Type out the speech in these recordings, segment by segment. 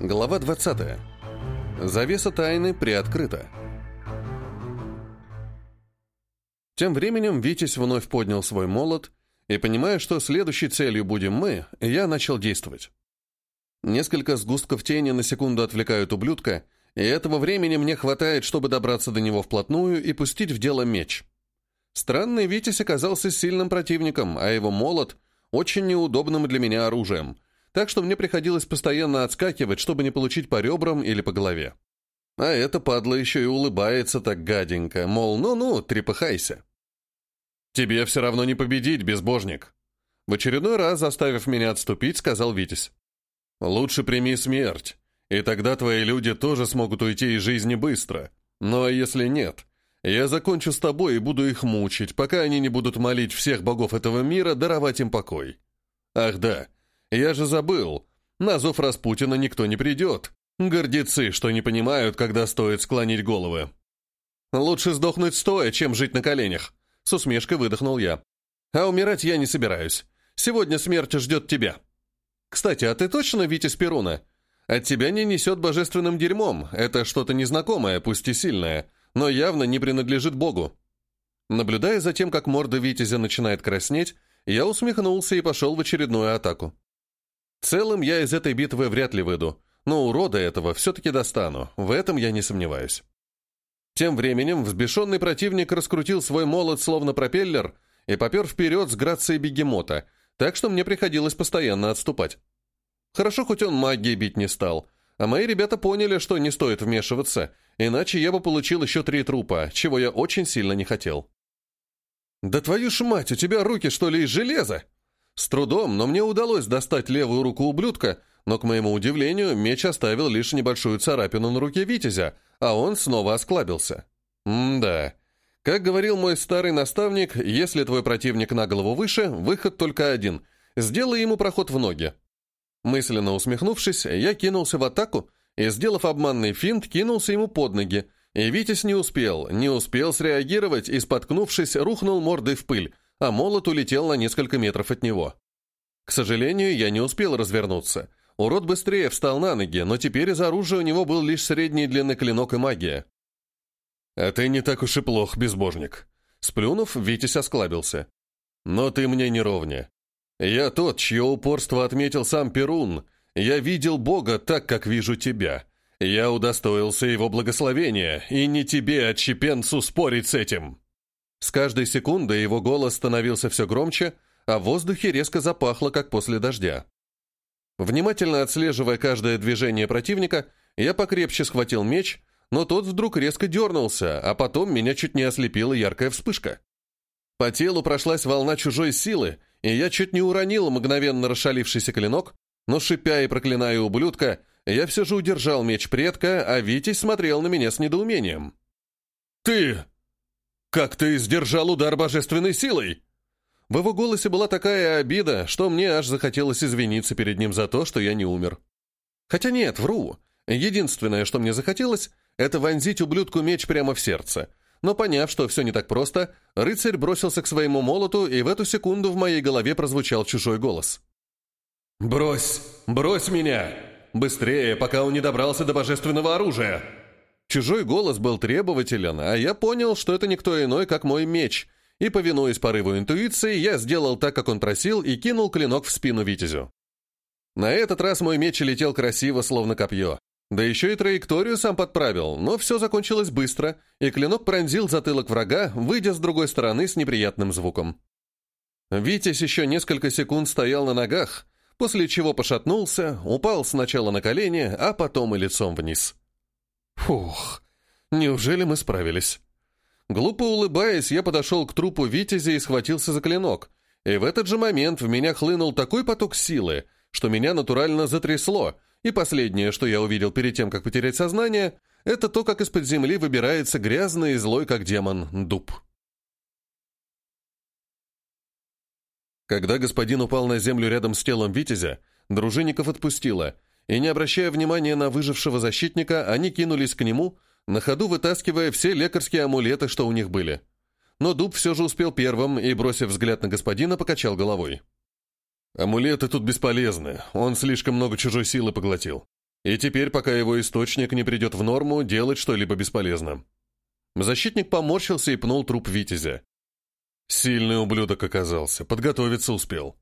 Глава 20. Завеса тайны приоткрыта. Тем временем Витязь вновь поднял свой молот, и, понимая, что следующей целью будем мы, я начал действовать. Несколько сгустков тени на секунду отвлекают ублюдка, и этого времени мне хватает, чтобы добраться до него вплотную и пустить в дело меч. Странный Витязь оказался сильным противником, а его молот — очень неудобным для меня оружием — так что мне приходилось постоянно отскакивать, чтобы не получить по ребрам или по голове. А эта падла еще и улыбается так гаденько, мол, ну-ну, трепыхайся. «Тебе все равно не победить, безбожник!» В очередной раз, заставив меня отступить, сказал Витязь. «Лучше прими смерть, и тогда твои люди тоже смогут уйти из жизни быстро. Но если нет, я закончу с тобой и буду их мучить, пока они не будут молить всех богов этого мира даровать им покой. Ах да, я же забыл. На зов Распутина никто не придет. Гордецы, что не понимают, когда стоит склонить головы. Лучше сдохнуть стоя, чем жить на коленях. С усмешкой выдохнул я. А умирать я не собираюсь. Сегодня смерть ждет тебя. Кстати, а ты точно Витя Спируна? От тебя не несет божественным дерьмом. Это что-то незнакомое, пусть и сильное, но явно не принадлежит Богу. Наблюдая за тем, как морда Витязя начинает краснеть, я усмехнулся и пошел в очередную атаку. Целым я из этой битвы вряд ли выйду, но урода этого все-таки достану, в этом я не сомневаюсь. Тем временем взбешенный противник раскрутил свой молот словно пропеллер и попер вперед с грацией бегемота, так что мне приходилось постоянно отступать. Хорошо, хоть он магией бить не стал, а мои ребята поняли, что не стоит вмешиваться, иначе я бы получил еще три трупа, чего я очень сильно не хотел. «Да твою ж мать, у тебя руки, что ли, из железа?» С трудом, но мне удалось достать левую руку ублюдка, но, к моему удивлению, меч оставил лишь небольшую царапину на руке Витязя, а он снова осклабился. М-да. Как говорил мой старый наставник, если твой противник на голову выше, выход только один — сделай ему проход в ноги. Мысленно усмехнувшись, я кинулся в атаку и, сделав обманный финт, кинулся ему под ноги, и Витязь не успел, не успел среагировать и, споткнувшись, рухнул мордой в пыль, а молот улетел на несколько метров от него. К сожалению, я не успел развернуться. Урод быстрее встал на ноги, но теперь из оружия у него был лишь средней длины клинок и магия. «А ты не так уж и плох, безбожник». Сплюнув, Витязь осклабился. «Но ты мне не ровня. Я тот, чье упорство отметил сам Перун. Я видел Бога так, как вижу тебя. Я удостоился его благословения, и не тебе, отщепенцу, спорить с этим». С каждой секундой его голос становился все громче, а в воздухе резко запахло, как после дождя. Внимательно отслеживая каждое движение противника, я покрепче схватил меч, но тот вдруг резко дернулся, а потом меня чуть не ослепила яркая вспышка. По телу прошлась волна чужой силы, и я чуть не уронил мгновенно расшалившийся клинок, но, шипя и проклиная ублюдка, я все же удержал меч предка, а Витязь смотрел на меня с недоумением. «Ты!» «Как ты сдержал удар божественной силой?» В его голосе была такая обида, что мне аж захотелось извиниться перед ним за то, что я не умер. Хотя нет, вру. Единственное, что мне захотелось, это вонзить ублюдку меч прямо в сердце. Но поняв, что все не так просто, рыцарь бросился к своему молоту, и в эту секунду в моей голове прозвучал чужой голос. «Брось! Брось меня! Быстрее, пока он не добрался до божественного оружия!» Чужой голос был требователен, а я понял, что это никто иной, как мой меч, и, повинуясь порыву интуиции, я сделал так, как он просил, и кинул клинок в спину Витязю. На этот раз мой меч летел красиво, словно копье. Да еще и траекторию сам подправил, но все закончилось быстро, и клинок пронзил затылок врага, выйдя с другой стороны с неприятным звуком. Витязь еще несколько секунд стоял на ногах, после чего пошатнулся, упал сначала на колени, а потом и лицом вниз. Фух, неужели мы справились? Глупо улыбаясь, я подошел к трупу Витязя и схватился за клинок. И в этот же момент в меня хлынул такой поток силы, что меня натурально затрясло, и последнее, что я увидел перед тем, как потерять сознание, это то, как из-под земли выбирается грязный и злой, как демон, дуб. Когда господин упал на землю рядом с телом Витязя, дружинников отпустило, и, не обращая внимания на выжившего защитника, они кинулись к нему, на ходу вытаскивая все лекарские амулеты, что у них были. Но дуб все же успел первым и, бросив взгляд на господина, покачал головой. «Амулеты тут бесполезны, он слишком много чужой силы поглотил. И теперь, пока его источник не придет в норму, делать что-либо бесполезно. Защитник поморщился и пнул труп Витязя. Сильный ублюдок оказался, подготовиться успел.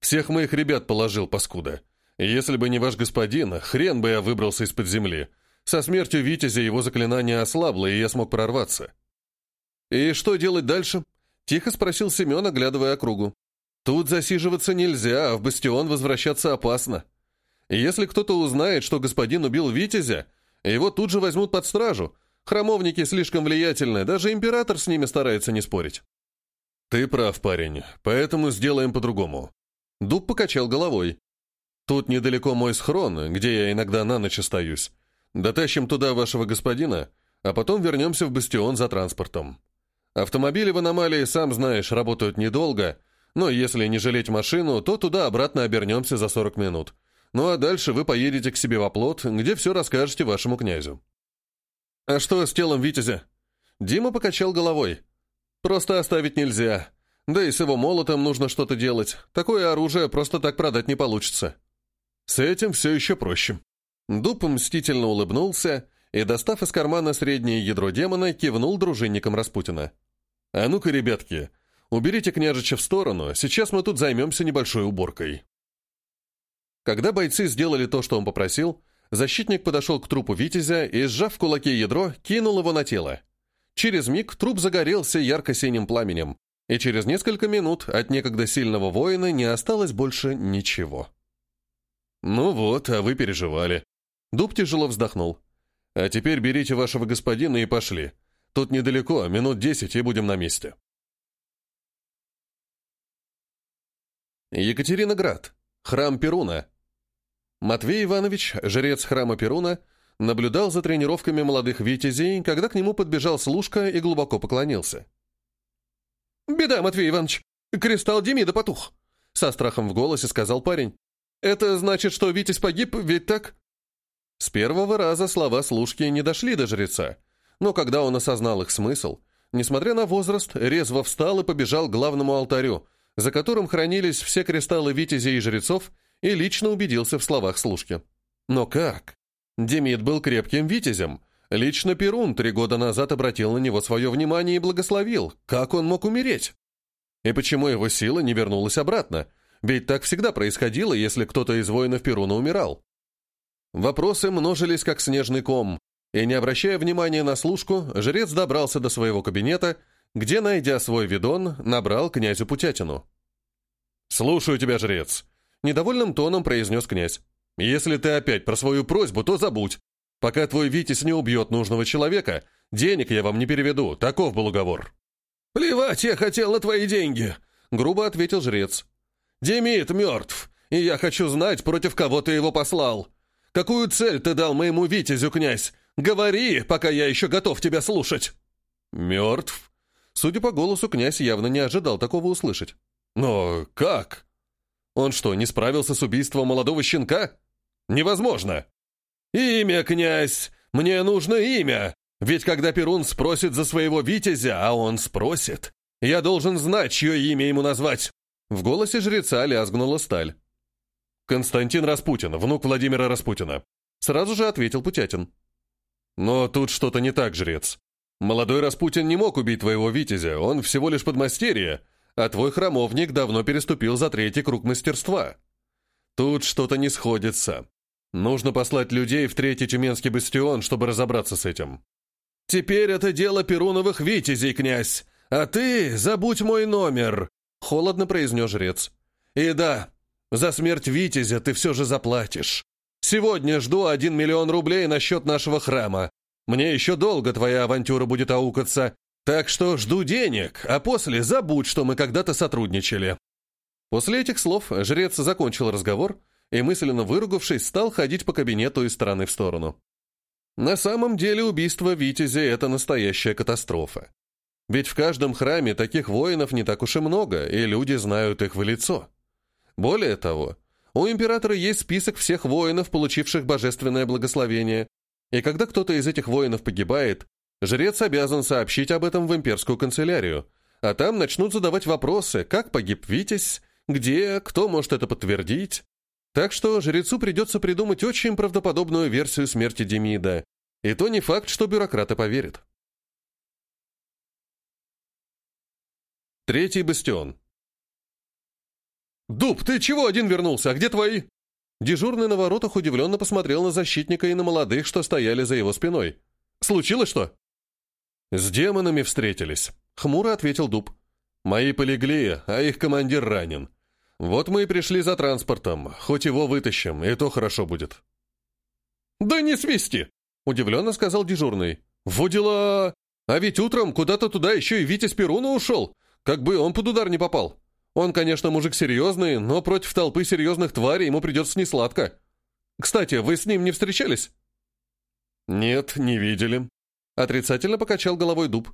Всех моих ребят положил, паскуда. Если бы не ваш господин, хрен бы я выбрался из-под земли. Со смертью Витязя его заклинание ослабло, и я смог прорваться. «И что делать дальше?» — тихо спросил Семен, оглядывая округу. «Тут засиживаться нельзя, а в бастион возвращаться опасно. Если кто-то узнает, что господин убил Витязя, его тут же возьмут под стражу. Храмовники слишком влиятельны, даже император с ними старается не спорить». «Ты прав, парень, поэтому сделаем по-другому». Дуб покачал головой. «Тут недалеко мой схрон, где я иногда на ночь остаюсь. Дотащим туда вашего господина, а потом вернемся в бастион за транспортом. Автомобили в аномалии, сам знаешь, работают недолго, но если не жалеть машину, то туда-обратно обернемся за 40 минут. Ну а дальше вы поедете к себе в оплот, где все расскажете вашему князю». «А что с телом Витязя?» Дима покачал головой. «Просто оставить нельзя. Да и с его молотом нужно что-то делать. Такое оружие просто так продать не получится». «С этим все еще проще». Дуб мстительно улыбнулся и, достав из кармана среднее ядро демона, кивнул дружинникам Распутина. «А ну-ка, ребятки, уберите княжича в сторону, сейчас мы тут займемся небольшой уборкой». Когда бойцы сделали то, что он попросил, защитник подошел к трупу Витязя и, сжав в кулаке ядро, кинул его на тело. Через миг труп загорелся ярко-синим пламенем, и через несколько минут от некогда сильного воина не осталось больше ничего. «Ну вот, а вы переживали». Дуб тяжело вздохнул. «А теперь берите вашего господина и пошли. Тут недалеко, минут десять, и будем на месте». Екатериноград. Храм Перуна. Матвей Иванович, жрец храма Перуна, наблюдал за тренировками молодых витязей, когда к нему подбежал служка и глубоко поклонился. «Беда, Матвей Иванович! Кристалл Демида потух!» Со страхом в голосе сказал парень. «Это значит, что Витязь погиб, ведь так?» С первого раза слова служки не дошли до жреца, но когда он осознал их смысл, несмотря на возраст, резво встал и побежал к главному алтарю, за которым хранились все кристаллы витязей и жрецов, и лично убедился в словах служки. Но как? Демид был крепким витязем. Лично Перун три года назад обратил на него свое внимание и благословил. Как он мог умереть? И почему его сила не вернулась обратно? Ведь так всегда происходило, если кто-то из воинов Перуна умирал. Вопросы множились, как снежный ком, и, не обращая внимания на служку, жрец добрался до своего кабинета, где, найдя свой видон, набрал князю Путятину. «Слушаю тебя, жрец», — недовольным тоном произнес князь. «Если ты опять про свою просьбу, то забудь. Пока твой Витязь не убьет нужного человека, денег я вам не переведу, таков был уговор». «Плевать я хотел на твои деньги», — грубо ответил жрец. «Демид мертв, и я хочу знать, против кого ты его послал. Какую цель ты дал моему витязю, князь? Говори, пока я еще готов тебя слушать!» «Мертв?» Судя по голосу, князь явно не ожидал такого услышать. «Но как? Он что, не справился с убийством молодого щенка? Невозможно!» «Имя, князь! Мне нужно имя! Ведь когда Перун спросит за своего витязя, а он спросит, я должен знать, чье имя ему назвать!» В голосе жреца лязгнула сталь. «Константин Распутин, внук Владимира Распутина», — сразу же ответил Путятин. «Но тут что-то не так, жрец. Молодой Распутин не мог убить твоего витязя, он всего лишь подмастерье, а твой храмовник давно переступил за третий круг мастерства. Тут что-то не сходится. Нужно послать людей в третий Тюменский бастион, чтобы разобраться с этим». «Теперь это дело Перуновых витязей, князь, а ты забудь мой номер», — холодно произнес жрец. «И да, за смерть Витязя ты все же заплатишь. Сегодня жду один миллион рублей на счет нашего храма. Мне еще долго твоя авантюра будет аукаться, так что жду денег, а после забудь, что мы когда-то сотрудничали». После этих слов жрец закончил разговор и, мысленно выругавшись, стал ходить по кабинету из стороны в сторону. На самом деле убийство Витязя — это настоящая катастрофа. Ведь в каждом храме таких воинов не так уж и много, и люди знают их в лицо. Более того, у императора есть список всех воинов, получивших божественное благословение, и когда кто-то из этих воинов погибает, жрец обязан сообщить об этом в имперскую канцелярию, а там начнут задавать вопросы, как погиб Витязь, где, кто может это подтвердить. Так что жрецу придется придумать очень правдоподобную версию смерти Демида, и то не факт, что бюрократы поверят. Третий бастион. «Дуб, ты чего один вернулся? А где твои?» Дежурный на воротах удивленно посмотрел на защитника и на молодых, что стояли за его спиной. «Случилось что?» «С демонами встретились», — хмуро ответил Дуб. «Мои полегли, а их командир ранен. Вот мы и пришли за транспортом, хоть его вытащим, и то хорошо будет». «Да не свисти!» — удивленно сказал дежурный. «Во дела! А ведь утром куда-то туда еще и Витя Спируна ушел, как бы он под удар не попал. Он, конечно, мужик серьезный, но против толпы серьезных тварей ему придется несладко. Кстати, вы с ним не встречались?» «Нет, не видели», — отрицательно покачал головой дуб.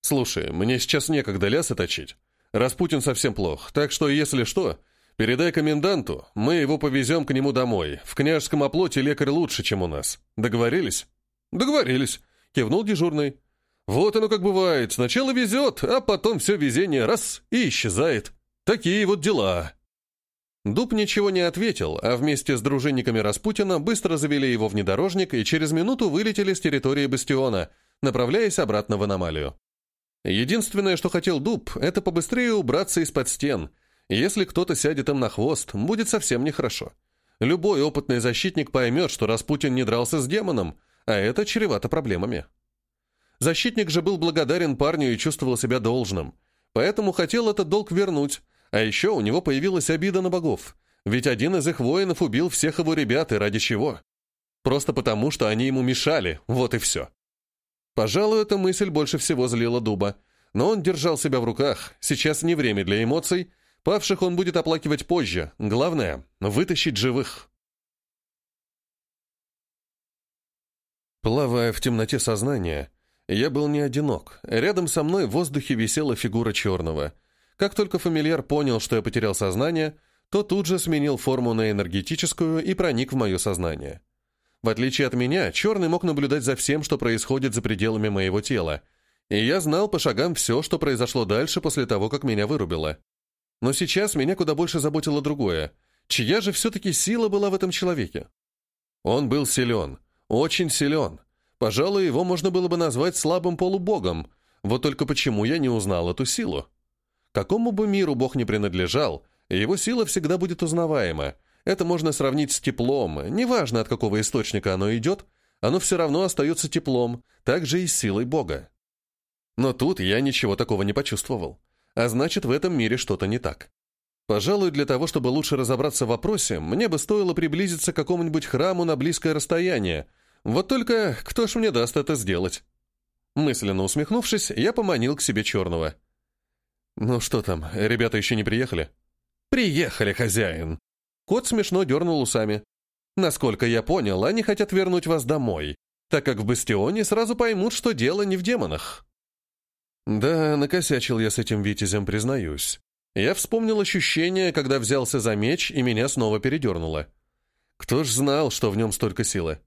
«Слушай, мне сейчас некогда лясы точить. Распутин совсем плох, так что, если что, передай коменданту, мы его повезем к нему домой. В княжеском оплоте лекарь лучше, чем у нас. Договорились?» «Договорились», — кивнул дежурный. «Вот оно как бывает. Сначала везет, а потом все везение раз и исчезает». Такие вот дела. Дуб ничего не ответил, а вместе с дружинниками Распутина быстро завели его внедорожник и через минуту вылетели с территории бастиона, направляясь обратно в аномалию. Единственное, что хотел Дуб, это побыстрее убраться из-под стен. Если кто-то сядет им на хвост, будет совсем нехорошо. Любой опытный защитник поймет, что Распутин не дрался с демоном, а это чревато проблемами. Защитник же был благодарен парню и чувствовал себя должным, поэтому хотел этот долг вернуть, а еще у него появилась обида на богов, ведь один из их воинов убил всех его ребят, и ради чего? Просто потому, что они ему мешали, вот и все. Пожалуй, эта мысль больше всего злила Дуба, но он держал себя в руках, сейчас не время для эмоций, павших он будет оплакивать позже, главное — вытащить живых. Плавая в темноте сознания, я был не одинок. Рядом со мной в воздухе висела фигура черного — как только фамильяр понял, что я потерял сознание, то тут же сменил форму на энергетическую и проник в мое сознание. В отличие от меня, черный мог наблюдать за всем, что происходит за пределами моего тела, и я знал по шагам все, что произошло дальше после того, как меня вырубило. Но сейчас меня куда больше заботило другое. Чья же все-таки сила была в этом человеке? Он был силен, очень силен. Пожалуй, его можно было бы назвать слабым полубогом, вот только почему я не узнал эту силу? Какому бы миру Бог не принадлежал, его сила всегда будет узнаваема. Это можно сравнить с теплом. Неважно, от какого источника оно идет, оно все равно остается теплом, так же и с силой Бога. Но тут я ничего такого не почувствовал. А значит, в этом мире что-то не так. Пожалуй, для того, чтобы лучше разобраться в вопросе, мне бы стоило приблизиться к какому-нибудь храму на близкое расстояние. Вот только кто ж мне даст это сделать? Мысленно усмехнувшись, я поманил к себе черного. «Ну что там, ребята еще не приехали?» «Приехали, хозяин!» Кот смешно дернул усами. «Насколько я понял, они хотят вернуть вас домой, так как в Бастионе сразу поймут, что дело не в демонах». Да, накосячил я с этим витязем, признаюсь. Я вспомнил ощущение, когда взялся за меч, и меня снова передернуло. Кто ж знал, что в нем столько силы?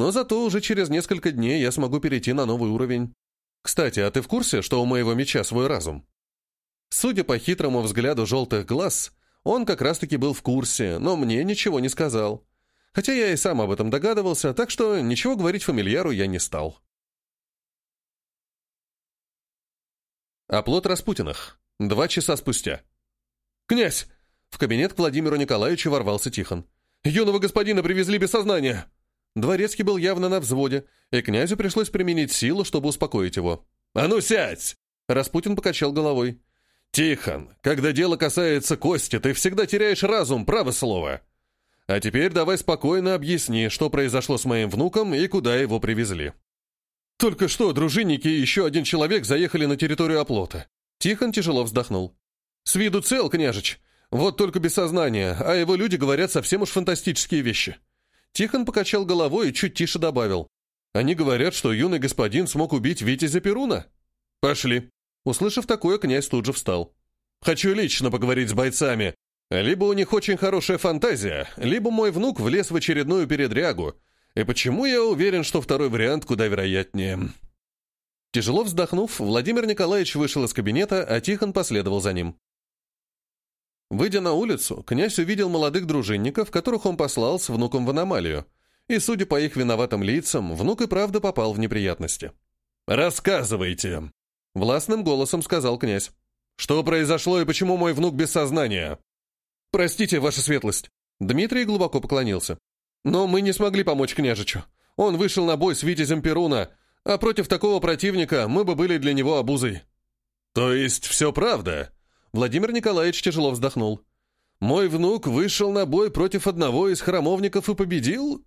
Но зато уже через несколько дней я смогу перейти на новый уровень. Кстати, а ты в курсе, что у моего меча свой разум? Судя по хитрому взгляду желтых глаз, он как раз-таки был в курсе, но мне ничего не сказал. Хотя я и сам об этом догадывался, так что ничего говорить фамильяру я не стал. Оплот Распутиных. Два часа спустя. «Князь!» В кабинет к Владимиру Николаевичу ворвался Тихон. «Юного господина привезли без сознания!» Дворецкий был явно на взводе, и князю пришлось применить силу, чтобы успокоить его. «А ну сядь!» Распутин покачал головой. «Тихон, когда дело касается Кости, ты всегда теряешь разум, право слово. А теперь давай спокойно объясни, что произошло с моим внуком и куда его привезли». «Только что дружинники и еще один человек заехали на территорию оплота». Тихон тяжело вздохнул. «С виду цел, княжич. Вот только без сознания, а его люди говорят совсем уж фантастические вещи». Тихон покачал головой и чуть тише добавил. «Они говорят, что юный господин смог убить Витязя Перуна?» «Пошли», Услышав такое, князь тут же встал. «Хочу лично поговорить с бойцами. Либо у них очень хорошая фантазия, либо мой внук влез в очередную передрягу. И почему я уверен, что второй вариант куда вероятнее?» Тяжело вздохнув, Владимир Николаевич вышел из кабинета, а Тихон последовал за ним. Выйдя на улицу, князь увидел молодых дружинников, которых он послал с внуком в аномалию, и, судя по их виноватым лицам, внук и правда попал в неприятности. «Рассказывайте!» — властным голосом сказал князь. «Что произошло и почему мой внук без сознания?» «Простите, ваша светлость». Дмитрий глубоко поклонился. «Но мы не смогли помочь княжичу. Он вышел на бой с витязем Перуна, а против такого противника мы бы были для него обузой». «То есть все правда?» Владимир Николаевич тяжело вздохнул. «Мой внук вышел на бой против одного из храмовников и победил?»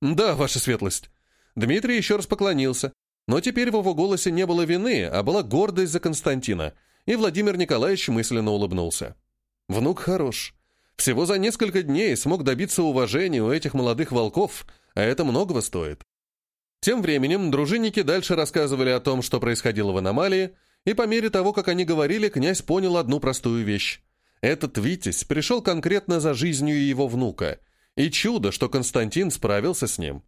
«Да, ваша светлость». Дмитрий еще раз поклонился, но теперь в его голосе не было вины, а была гордость за Константина, и Владимир Николаевич мысленно улыбнулся. «Внук хорош. Всего за несколько дней смог добиться уважения у этих молодых волков, а это многого стоит». Тем временем дружинники дальше рассказывали о том, что происходило в аномалии, и по мере того, как они говорили, князь понял одну простую вещь. Этот Витязь пришел конкретно за жизнью его внука, и чудо, что Константин справился с ним.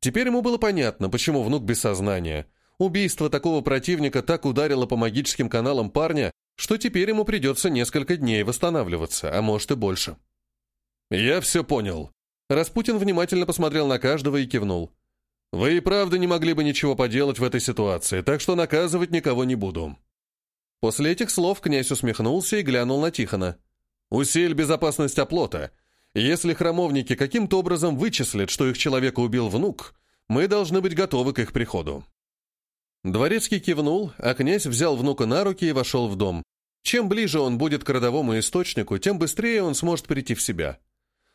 Теперь ему было понятно, почему внук без сознания. Убийство такого противника так ударило по магическим каналам парня, что теперь ему придется несколько дней восстанавливаться, а может и больше. «Я все понял». Распутин внимательно посмотрел на каждого и кивнул. Вы и правда не могли бы ничего поделать в этой ситуации, так что наказывать никого не буду». После этих слов князь усмехнулся и глянул на Тихона. «Усиль безопасность оплота. Если храмовники каким-то образом вычислят, что их человека убил внук, мы должны быть готовы к их приходу». Дворецкий кивнул, а князь взял внука на руки и вошел в дом. Чем ближе он будет к родовому источнику, тем быстрее он сможет прийти в себя.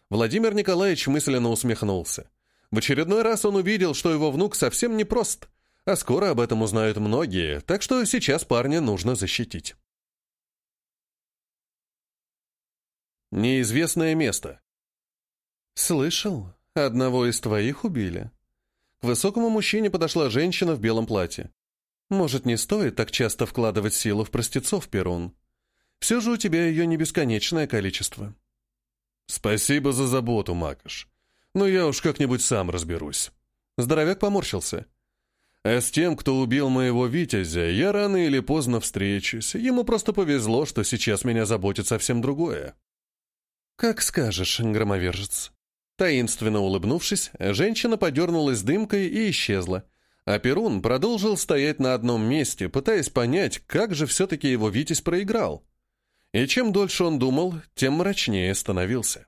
Владимир Николаевич мысленно усмехнулся. В очередной раз он увидел, что его внук совсем непрост, а скоро об этом узнают многие, так что сейчас парня нужно защитить. Неизвестное место. «Слышал, одного из твоих убили». К высокому мужчине подошла женщина в белом платье. «Может, не стоит так часто вкладывать силу в простецов, Перун? Все же у тебя ее не бесконечное количество». «Спасибо за заботу, Макаш. Но я уж как-нибудь сам разберусь». Здоровяк поморщился. «А с тем, кто убил моего Витязя, я рано или поздно встречусь. Ему просто повезло, что сейчас меня заботит совсем другое». «Как скажешь, громовержец». Таинственно улыбнувшись, женщина подернулась дымкой и исчезла, а Перун продолжил стоять на одном месте, пытаясь понять, как же все-таки его Витязь проиграл. И чем дольше он думал, тем мрачнее становился.